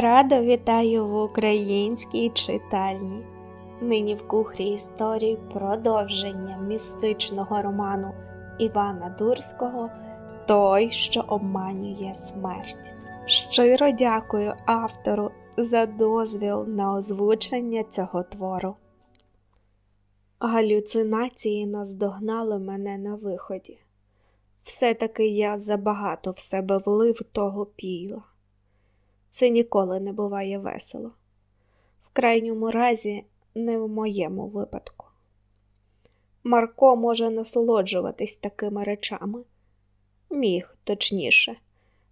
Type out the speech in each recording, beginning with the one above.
Радо вітаю в українській читальні. Нині в кухрі історії продовження містичного роману Івана Дурського Той, що обманює смерть. Щиро дякую автору за дозвіл на озвучення цього твору. Галюцинації наздогнали мене на виході. Все-таки я забагато в себе влив того піла. Це ніколи не буває весело. В крайньому разі, не в моєму випадку. Марко може насолоджуватись такими речами, міг, точніше,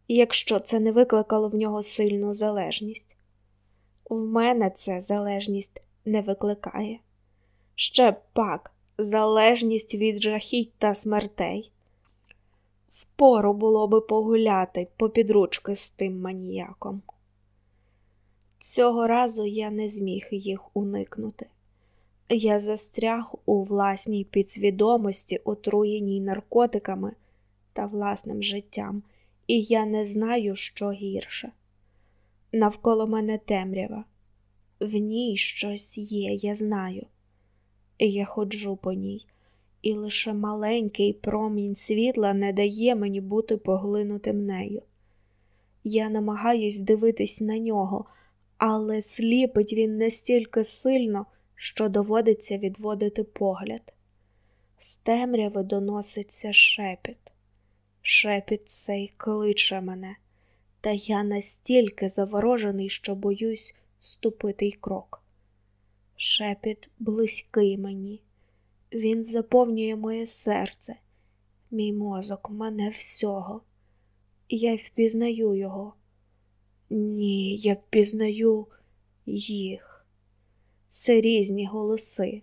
якщо це не викликало в нього сильну залежність. В мене це залежність не викликає. Ще пак залежність від жахіть та смертей. Впору було би погуляти попід ручки з тим маніяком. Цього разу я не зміг їх уникнути. Я застряг у власній підсвідомості, отруєній наркотиками та власним життям, і я не знаю, що гірше. Навколо мене темрява, в ній щось є, я знаю. Я ходжу по ній, і лише маленький промінь світла не дає мені бути поглинутим нею. Я намагаюсь дивитись на нього, але сліпить він настільки сильно, що доводиться відводити погляд. З темряви доноситься шепіт. Шепіт цей кличе мене, та я настільки заворожений, що боюсь ступити й крок. Шепіт близький мені, він заповнює моє серце, мій мозок, мене всього. Я впізнаю його. Ні, я впізнаю їх. Це різні голоси,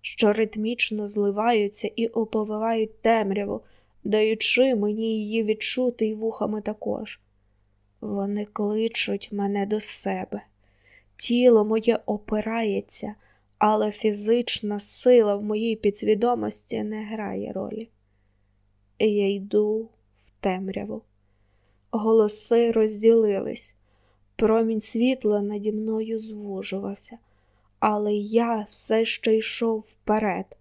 що ритмічно зливаються і оповивають темряву, даючи мені її відчути й вухами також. Вони кличуть мене до себе. Тіло моє опирається, але фізична сила в моїй підсвідомості не грає ролі. Я йду в темряву. Голоси розділились. Промінь світла наді мною звужувався, але я все ще йшов вперед.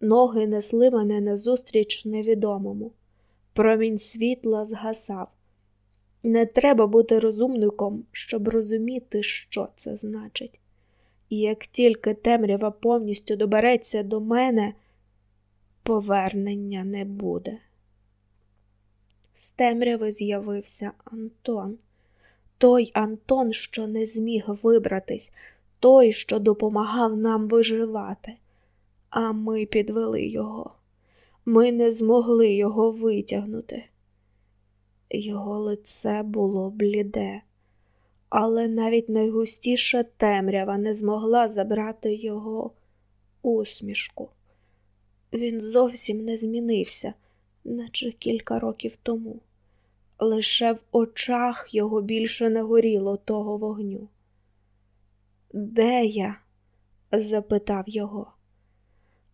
Ноги несли мене назустріч невідомому. Промінь світла згасав. Не треба бути розумником, щоб розуміти, що це значить. І як тільки темрява повністю добереться до мене, повернення не буде. З темряви з'явився Антон той Антон, що не зміг вибратись, той, що допомагав нам виживати. А ми підвели його. Ми не змогли його витягнути. Його лице було бліде, але навіть найгустіша темрява не змогла забрати його усмішку. Він зовсім не змінився, наче кілька років тому лише в очах його більше не горіло того вогню. Де я? запитав його.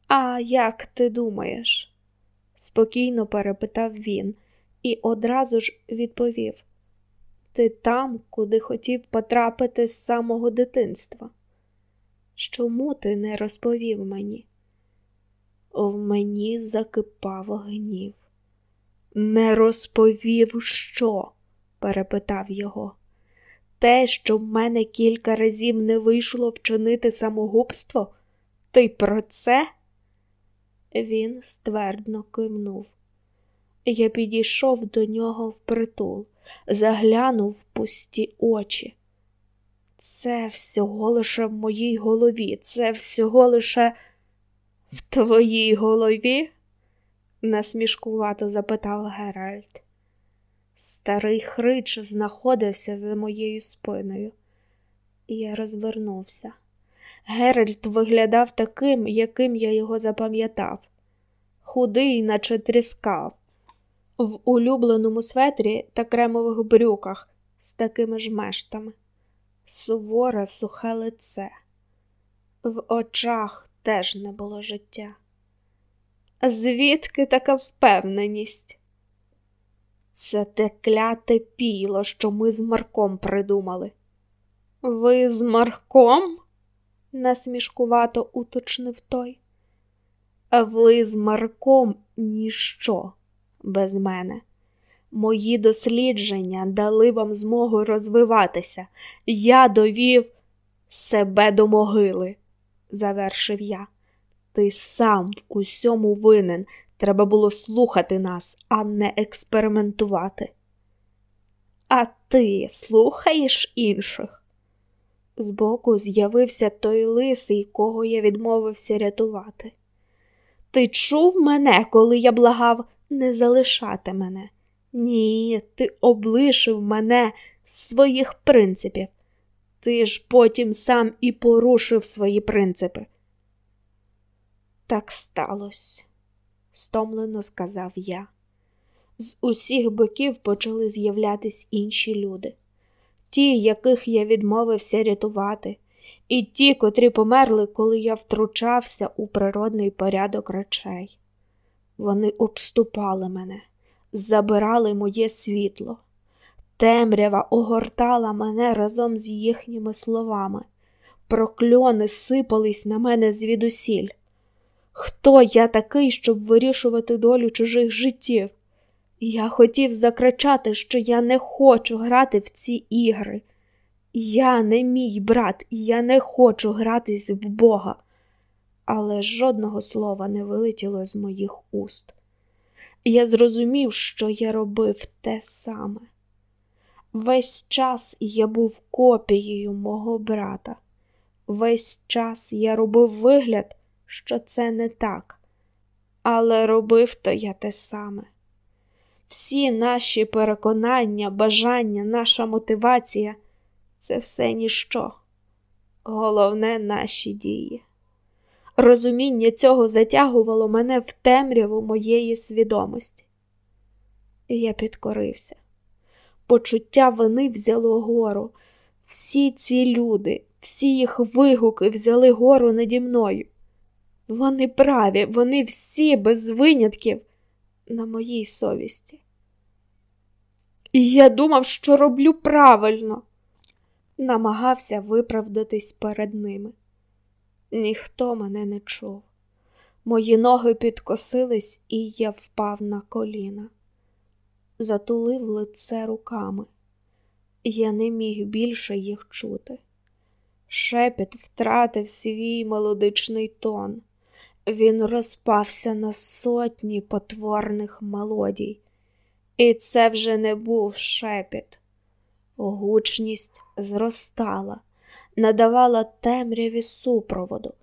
А як ти думаєш? спокійно перепитав він і одразу ж відповів: Ти там, куди хотів потрапити з самого дитинства. Чому ти не розповів мені? В мені закипав гнів. Не розповів, що? перепитав його. Те, що в мене кілька разів не вийшло вчинити самогубство, ти про це? Він ствердно кивнув. Я підійшов до нього впритул, заглянув в пусті очі. Це всього лише в моїй голові, це всього лише в твоїй голові? насмішкувато запитав Геральт. Старий хрич знаходився за моєю спиною. Я розвернувся. Геральт виглядав таким, яким я його запам'ятав, худий, наче тріскав, в улюбленому светрі та кремових брюках з такими ж мештами, суворе сухе лице. В очах теж не було життя. Звідки така впевненість? Це те кляте піло, що ми з Марком придумали, Ви з Марком? насмішкувато уточнив той. Ви з Марком ніщо без мене. Мої дослідження дали вам змогу розвиватися. Я довів себе до могили, завершив я. Ти сам в усьому винен. Треба було слухати нас, а не експериментувати. А ти слухаєш інших? Збоку з'явився той лисий, кого я відмовився рятувати. Ти чув мене, коли я благав не залишати мене. Ні, ти облишив мене з своїх принципів. Ти ж потім сам і порушив свої принципи. Так сталося, стомлено сказав я. З усіх боків почали з'являтись інші люди, ті, яких я відмовився рятувати, і ті, котрі померли, коли я втручався у природний порядок речей. Вони обступали мене, забирали моє світло. Темрява огортала мене разом з їхніми словами. Прокльони сипались на мене звідусіль. Хто я такий, щоб вирішувати долю чужих життів? Я хотів закричати, що я не хочу грати в ці ігри. Я не мій брат, і я не хочу гратись в Бога. Але жодного слова не вилетіло з моїх уст. Я зрозумів, що я робив те саме. Весь час я був копією мого брата. Весь час я робив вигляд, що це не так, але робив то я те саме. Всі наші переконання, бажання, наша мотивація це все ніщо. Головне наші дії. Розуміння цього затягувало мене в темряву моєї свідомості. Я підкорився. Почуття вини взяло гору. Всі ці люди, всі їх вигуки взяли гору наді мною. Вони праві, вони всі без винятків на моїй совісті. І я думав, що роблю правильно, намагався виправдатись перед ними. Ніхто мене не чув. Мої ноги підкосились, і я впав на коліна, затулив лице руками. Я не міг більше їх чути. Шепіт втратив свій мелодичний тон. Він розпався на сотні потворних мелодій, і це вже не був шепіт. Гучність зростала, надавала темряві супроводу.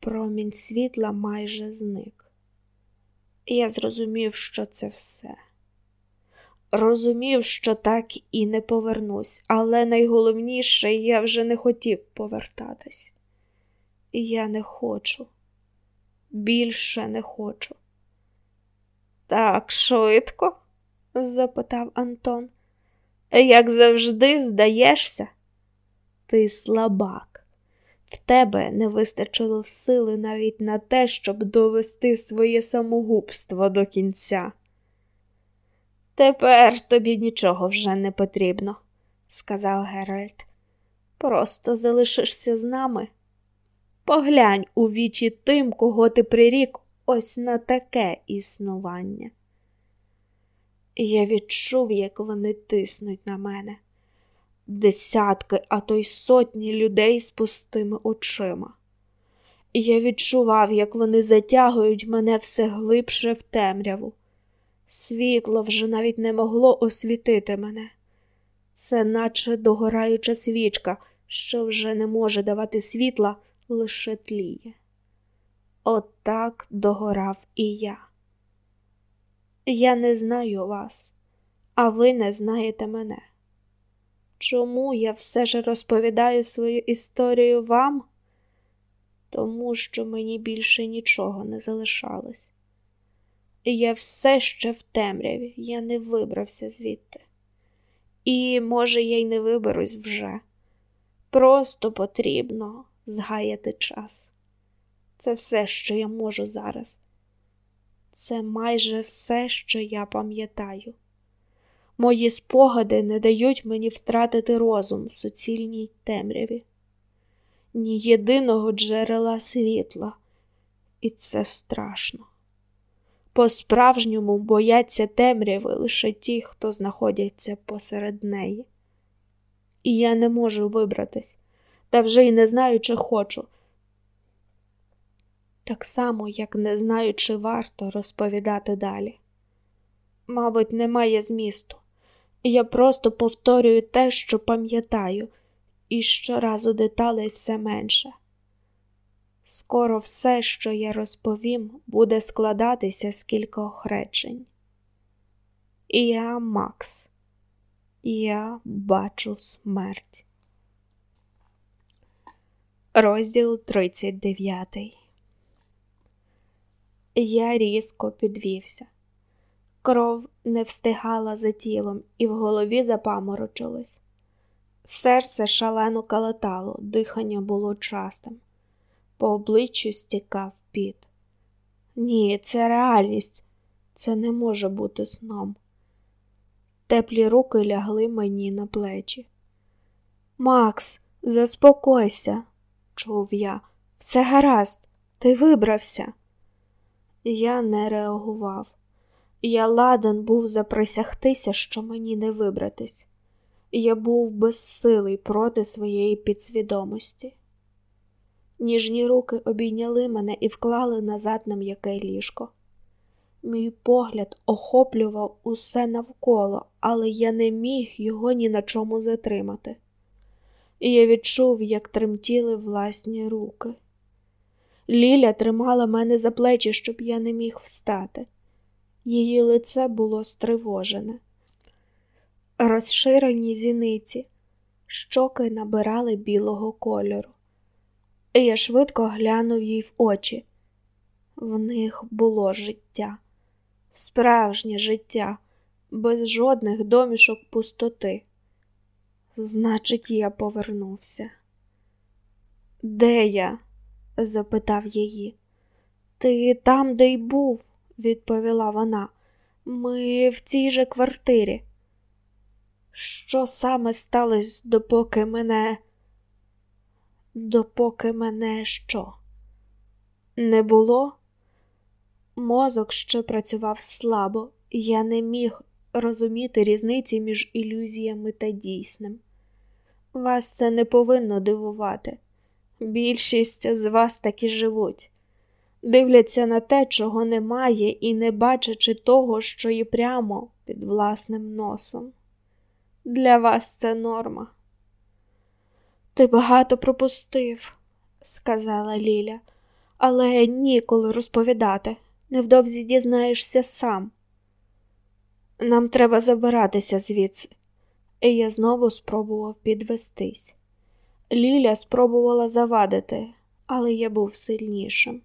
Промінь світла майже зник. Я зрозумів, що це все. Розумів, що так і не повернусь, але найголовніше я вже не хотів повертатись. Я не хочу більше не хочу. Так швидко? запитав Антон. Як завжди, здаєшся? Ти слабак. В тебе не вистачило сили навіть на те, щоб довести своє самогубство до кінця. Тепер тобі нічого вже не потрібно, сказав Геральт. Просто залишишся з нами. Поглянь у вічі тим, кого ти прирік ось на таке існування. Я відчув, як вони тиснуть на мене. Десятки, а то й сотні людей з пустими очима. Я відчував, як вони затягують мене все глибше в темряву. Світло вже навіть не могло освітити мене. Це наче догораюча свічка, що вже не може давати світла, лише тліє. Отак догорав і я. Я не знаю вас, а ви не знаєте мене. Чому я все ж розповідаю свою історію вам? Тому що мені більше нічого не залишалось. Я все ще в темряві, я не вибрався звідти. І, може, я й не виберусь вже. Просто потрібно згаяти час. Це все, що я можу зараз. Це майже все, що я пам'ятаю. Мої спогади не дають мені втратити розум в суцільній темряві, ні єдиного джерела світла, і це страшно. По-справжньому бояться темряви лише ті, хто знаходяться посеред неї. І я не можу вибратись, та вже й не знаю, чи хочу. Так само, як не знаю, чи варто розповідати далі. Мабуть, немає змісту. Я просто повторюю те, що пам'ятаю, і щоразу деталей все менше. Скоро все, що я розповім, буде складатися з кількох речень. Я Макс, я бачу смерть. Розділ 39 Я різко підвівся. Кров не встигала за тілом, і в голові запаморочилось. Серце шалено калатало, дихання було частим, по обличчю стікав піт. Ні, це реальність, це не може бути сном. Теплі руки лягли мені на плечі. Макс, заспокойся, чув я, все гаразд, ти вибрався. Я не реагував. Я ладен був заприсягтися, що мені не вибратись. Я був безсилий проти своєї підсвідомості. Ніжні руки обійняли мене і вклали назад на м'яке ліжко. Мій погляд охоплював усе навколо, але я не міг його ні на чому затримати. І я відчув, як тремтіли власні руки. Ліля тримала мене за плечі, щоб я не міг встати. Її лице було стривожене. Розширені зіниці, щоки набирали білого кольору. І я швидко глянув їй в очі. В них було життя, справжнє життя, без жодних домішок пустоти. Значить, я повернувся. Де я? запитав її. Ти там, де й був, відповіла вона. Ми в цій же квартирі. Що саме сталося, допоки мене, допоки мене що? Не було? Мозок ще працював слабо, я не міг розуміти різниці між ілюзіями та дійсним. Вас це не повинно дивувати. Більшість з вас таки живуть, дивляться на те, чого немає, і не бачачи того, що є прямо під власним носом. Для вас це норма. Ти багато пропустив, сказала Ліля, але ніколи розповідати. Невдовзі дізнаєшся сам. Нам треба забиратися звідси, і я знову спробував підвестись. Ліля спробувала завадити, але я був сильнішим.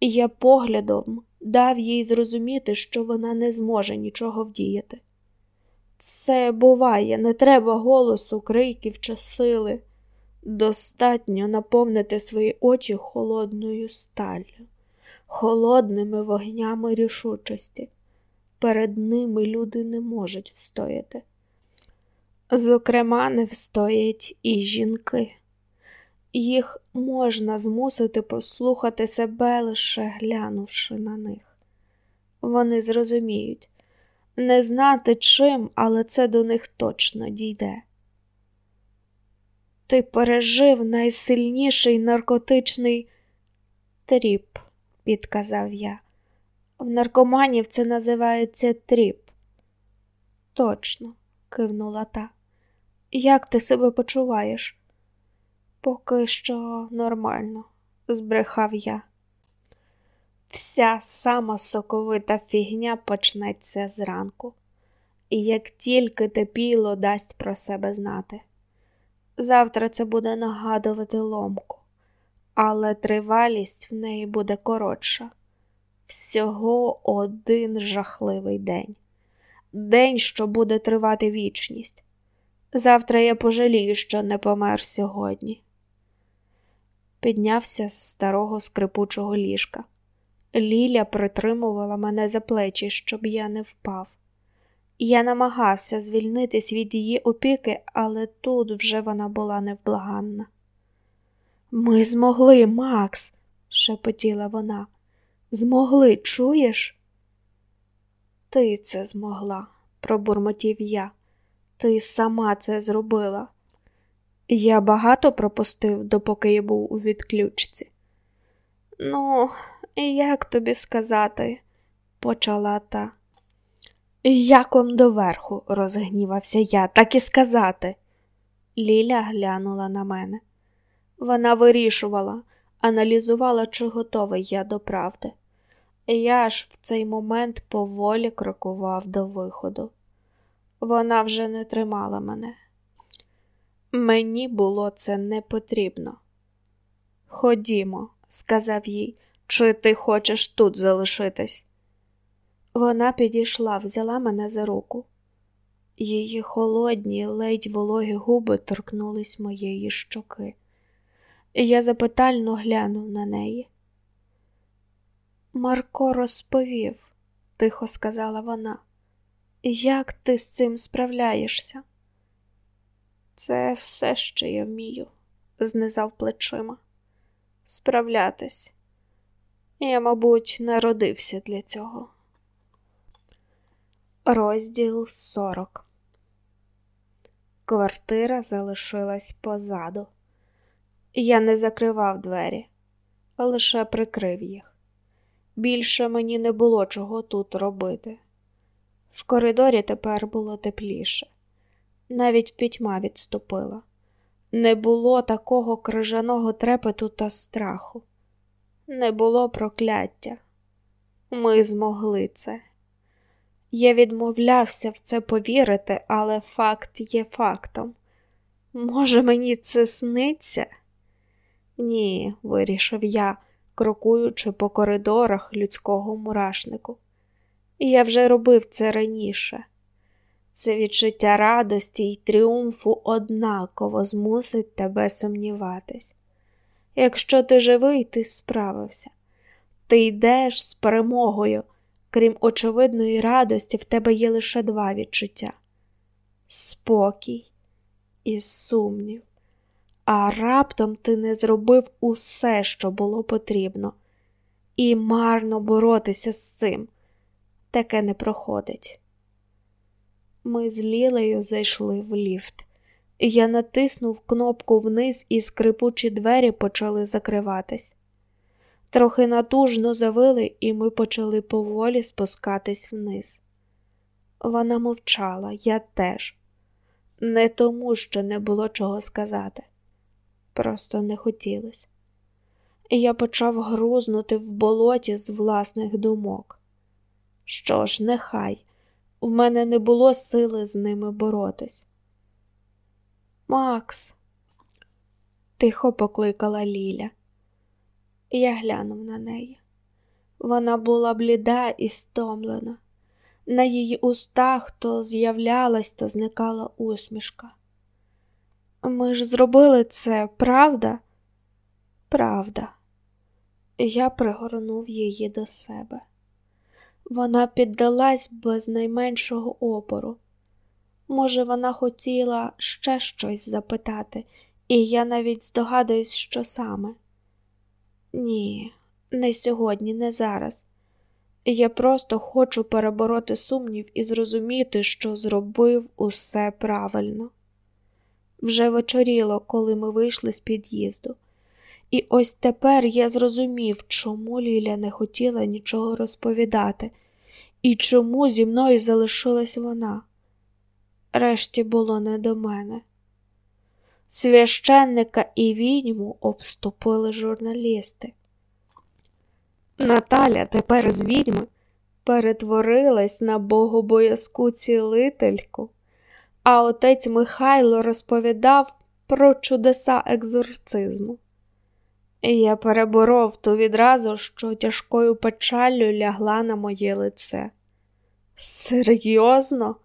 І я поглядом дав їй зрозуміти, що вона не зможе нічого вдіяти. Це буває, не треба голосу, криків чи сили. Достатньо наповнити свої очі холодною сталлю, холодними вогнями рішучості. Перед ними люди не можуть встояти. Зокрема, не встоять і жінки. Їх можна змусити послухати себе, лише глянувши на них. Вони зрозуміють, не знати чим, але це до них точно дійде. Ти пережив найсильніший наркотичний тріп, підказав я. В наркоманів це називається тріп. Точно, кивнула та. Як ти себе почуваєш? Поки що нормально, збрехав я. Вся сама соковита фігня почнеться зранку, і як тільки тепіло дасть про себе знати. Завтра це буде нагадувати ломку, але тривалість в неї буде коротша. Всього один жахливий день, день, що буде тривати вічність. Завтра я пожалію, що не помер сьогодні. Піднявся з старого скрипучого ліжка. Ліля притримувала мене за плечі, щоб я не впав. Я намагався звільнитись від її опіки, але тут вже вона була невблаганна. Ми змогли, Макс, шепотіла вона. Змогли, чуєш? Ти це змогла, пробурмотів я. Ти сама це зробила. Я багато пропустив, допоки я був у відключці. Ну, як тобі сказати, почала та. Яком доверху, розгнівався я, так і сказати. Ліля глянула на мене. Вона вирішувала, аналізувала, чи готовий я до правди. Я ж в цей момент поволі крокував до виходу. Вона вже не тримала мене. Мені було це не потрібно. Ходімо, сказав їй, чи ти хочеш тут залишитись? Вона підійшла, взяла мене за руку. Її холодні, ледь вологі губи торкнулись моєї щоки. Я запитально глянув на неї. Марко розповів, тихо сказала вона, як ти з цим справляєшся? Це все, що я вмію, знизав плечима. Справлятись. Я, мабуть, народився для цього. Розділ 40 Квартира залишилась позаду. Я не закривав двері, лише прикрив їх. Більше мені не було чого тут робити. В коридорі тепер було тепліше, навіть пітьма відступила. Не було такого крижаного трепету та страху, не було прокляття. Ми змогли це. Я відмовлявся в це повірити, але факт є фактом. Може, мені це сниться? Ні, вирішив я, крокуючи по коридорах людського мурашнику. Я вже робив це раніше. Це відчуття радості й тріумфу однаково змусить тебе сумніватись. Якщо ти живий, ти справився. Ти йдеш з перемогою. Крім очевидної радості, в тебе є лише два відчуття спокій і сумнів. А раптом ти не зробив усе, що було потрібно, і марно боротися з цим. Таке не проходить. Ми з Лілею зайшли в ліфт. Я натиснув кнопку вниз, і скрипучі двері почали закриватись. Трохи натужно завили, і ми почали поволі спускатись вниз. Вона мовчала, я теж, не тому, що не було чого сказати, просто не хотілося. Я почав грузнути в болоті з власних думок. Що ж, нехай, в мене не було сили з ними боротись. Макс, тихо покликала Ліля. Я глянув на неї. Вона була бліда і стомлена. На її устах то з'являлась, то зникала усмішка. Ми ж зробили це, правда? Правда. Я пригорнув її до себе. Вона піддалась без найменшого опору. Може, вона хотіла ще щось запитати, і я навіть здогадуюсь, що саме. Ні, не сьогодні, не зараз. Я просто хочу перебороти сумнів і зрозуміти, що зробив усе правильно. Вже вечоріло, коли ми вийшли з під'їзду, і ось тепер я зрозумів, чому Ліля не хотіла нічого розповідати, і чому зі мною залишилась вона. Решті було не до мене. Священника і відьму обступили журналісти. Наталя тепер з відьми перетворилась на богобоязку цілительку, а отець Михайло розповідав про чудеса екзорцизму. Я переборов ту відразу, що тяжкою печаллю лягла на моє лице. Серйозно?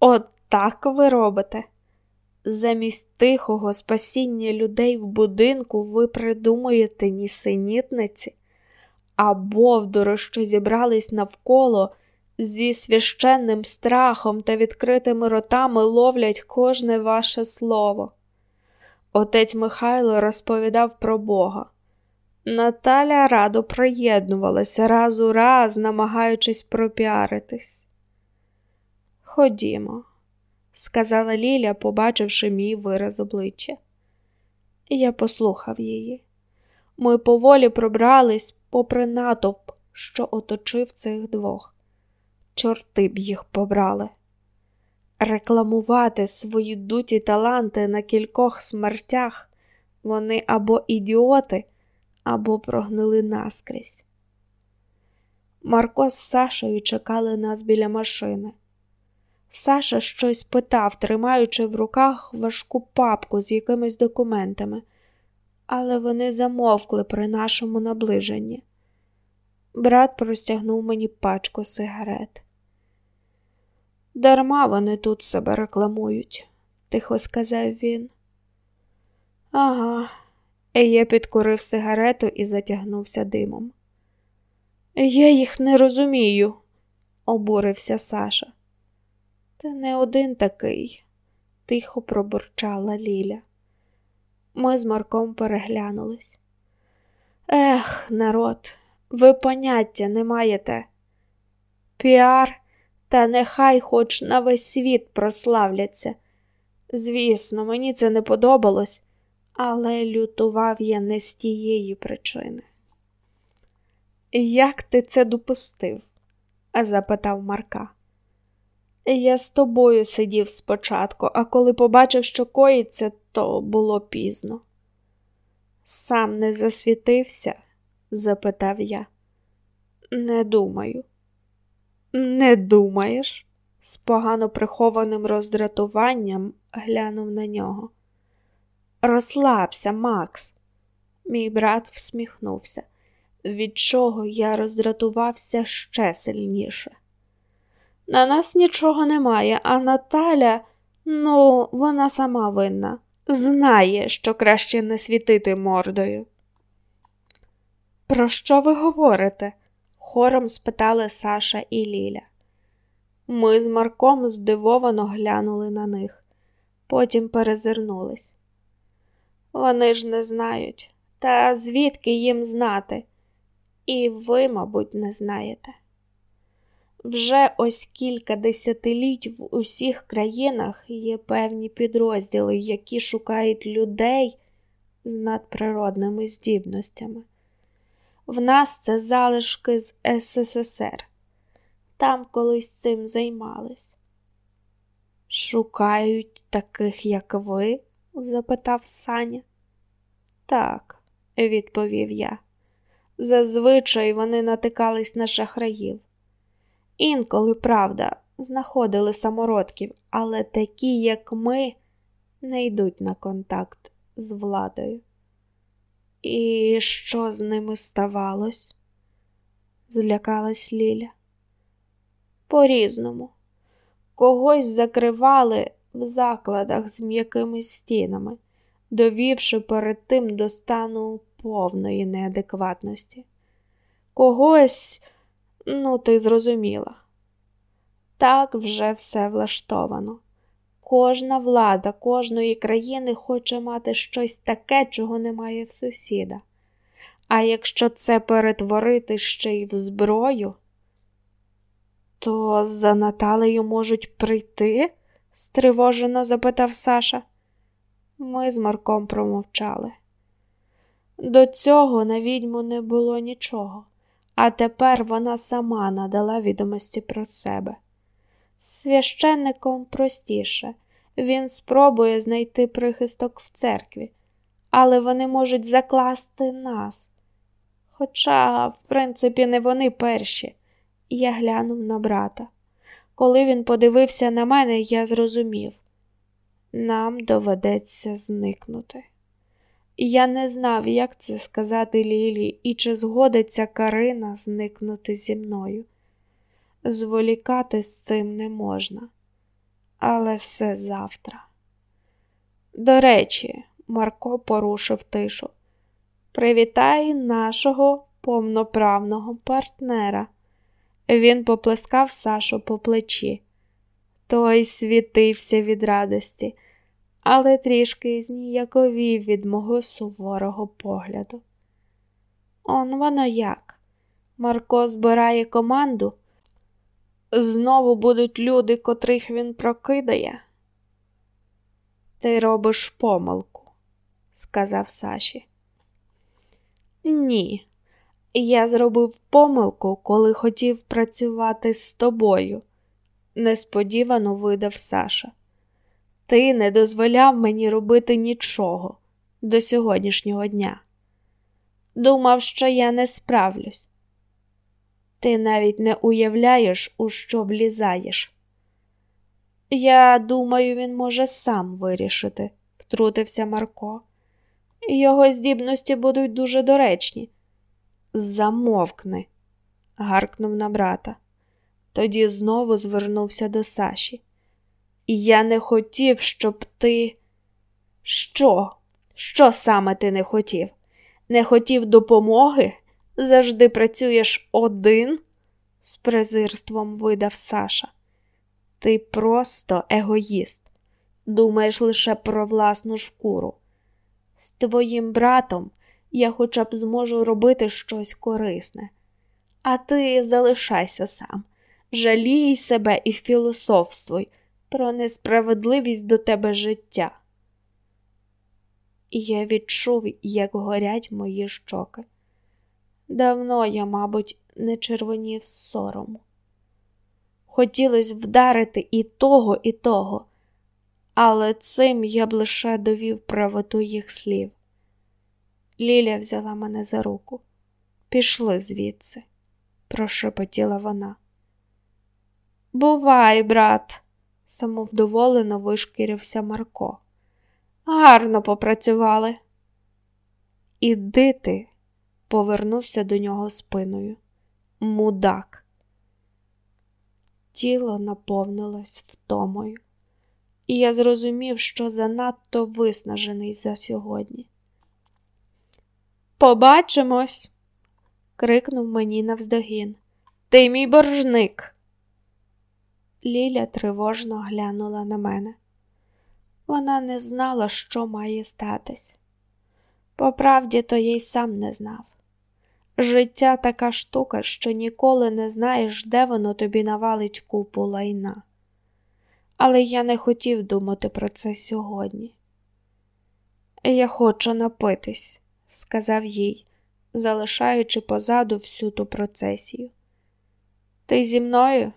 От так ви робите? Замість тихого спасіння людей в будинку ви придумуєте нісенітниці, а бовдури, що зібрались навколо, зі священним страхом та відкритими ротами ловлять кожне ваше слово. Отець Михайло розповідав про Бога. Наталя радо приєднувалася раз у раз, намагаючись пропіаритись. Ходімо, сказала Ліля, побачивши мій вираз обличчя. Я послухав її. Ми поволі пробрались попри натовп, що оточив цих двох. Чорти б їх побрали. Рекламувати свої дуті таланти на кількох смертях вони або ідіоти, або прогнили наскрізь. Марко з Сашею чекали нас біля машини. Саша щось питав, тримаючи в руках важку папку з якимись документами, але вони замовкли при нашому наближенні. Брат простягнув мені пачку сигарет. Дарма вони тут себе рекламують, тихо сказав він. Ага, я підкурив сигарету і затягнувся димом. Я їх не розумію, обурився Саша. Ти не один такий, тихо пробурчала Ліля. Ми з Марком переглянулись. Ех, народ, ви поняття не маєте. Піар, та нехай хоч на весь світ прославляться. Звісно, мені це не подобалось, але лютував я не з тієї причини. Як ти це допустив? запитав Марка. Я з тобою сидів спочатку, а коли побачив, що коїться, то було пізно. Сам не засвітився? запитав я. Не думаю. Не думаєш? з погано прихованим роздратуванням глянув на нього. Розслабся, Макс, мій брат всміхнувся, від чого я роздратувався ще сильніше. На нас нічого немає, а Наталя, ну, вона сама винна, знає, що краще не світити мордою. Про що ви говорите? Хором спитали Саша і Ліля. Ми з Марком здивовано глянули на них, потім перезирнулись. Вони ж не знають, та звідки їм знати? І ви, мабуть, не знаєте. Вже ось кілька десятиліть в усіх країнах є певні підрозділи, які шукають людей з надприродними здібностями. В нас це залишки з СССР. Там колись цим займались. Шукають таких, як ви? запитав Саня. Так, відповів я. Зазвичай вони натикались на шахраїв. Інколи, правда, знаходили самородків, але такі, як ми, не йдуть на контакт з владою. І що з ними ставалось? злякалась Ліля. По різному. Когось закривали в закладах з м'якими стінами, довівши перед тим до стану повної неадекватності. Когось, ну, ти зрозуміла, так вже все влаштовано. Кожна влада кожної країни хоче мати щось таке, чого немає в сусіда. А якщо це перетворити ще й в зброю, то за Наталею можуть прийти? стривожено запитав Саша. Ми з Марком промовчали. До цього на відьму не було нічого, а тепер вона сама надала відомості про себе. Священником простіше, він спробує знайти прихисток в церкві, але вони можуть закласти нас. Хоча, в принципі, не вони перші. Я глянув на брата. Коли він подивився на мене, я зрозумів нам доведеться зникнути. Я не знав, як це сказати Лілі, і чи згодиться Карина зникнути зі мною. Зволікати з цим не можна, але все завтра. До речі, Марко порушив тишу. Привітай нашого повноправного партнера. Він поплескав Сашу по плечі. Той світився від радості, але трішки зніяковів від мого суворого погляду. Он воно як. Марко збирає команду. Знову будуть люди, котрих він прокидає. Ти робиш помилку, сказав Саші. Ні, я зробив помилку, коли хотів працювати з тобою, несподівано видав Саша. Ти не дозволяв мені робити нічого до сьогоднішнього дня. Думав, що я не справлюсь. Ти навіть не уявляєш, у що влізаєш. Я думаю, він може сам вирішити, втрутився Марко. Його здібності будуть дуже доречні. Замовкни, гаркнув на брата. Тоді знову звернувся до Саші. Я не хотів, щоб ти. Що? Що саме ти не хотів? Не хотів допомоги? Завжди працюєш один? з презирством видав Саша. Ти просто егоїст, думаєш лише про власну шкуру. З твоїм братом я хоча б зможу робити щось корисне, а ти залишайся сам, жалій себе і філософствуй про несправедливість до тебе життя. І я відчув, як горять мої щоки. Давно я, мабуть, не червонів з сорому. Хотілося вдарити і того, і того, але цим я б лише довів правоту їх слів. Ліля взяла мене за руку. Пішли звідси, прошепотіла вона. Бувай, брат, самовдоволено вишкірився Марко. Гарно попрацювали. Іди ти, повернувся до нього спиною. Мудак. Тіло наповнилось втомою, і я зрозумів, що занадто виснажений за сьогодні. Побачимось, крикнув мені навздогін. Ти мій боржник. Ліля тривожно глянула на мене. Вона не знала, що має статись. По правді, то їй сам не знав. Життя така штука, що ніколи не знаєш, де воно тобі навалить купу лайна. Але я не хотів думати про це сьогодні. Я хочу напитись, сказав їй, залишаючи позаду всю ту процесію. Ти зі мною?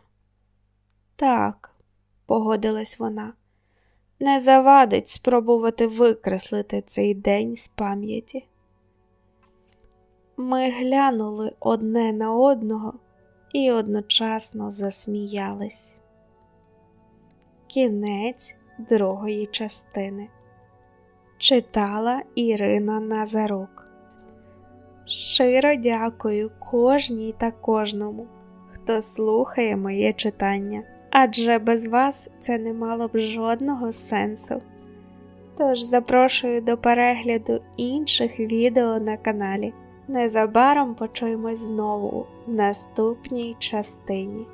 Так, погодилась вона, не завадить спробувати викреслити цей день з пам'яті. Ми глянули одне на одного і одночасно засміялись. Кінець другої частини читала Ірина Назарук. Щиро дякую кожній та кожному, хто слухає моє читання, адже без вас це не мало б жодного сенсу. Тож запрошую до перегляду інших відео на каналі. Незабаром почуємось знову в наступній частині.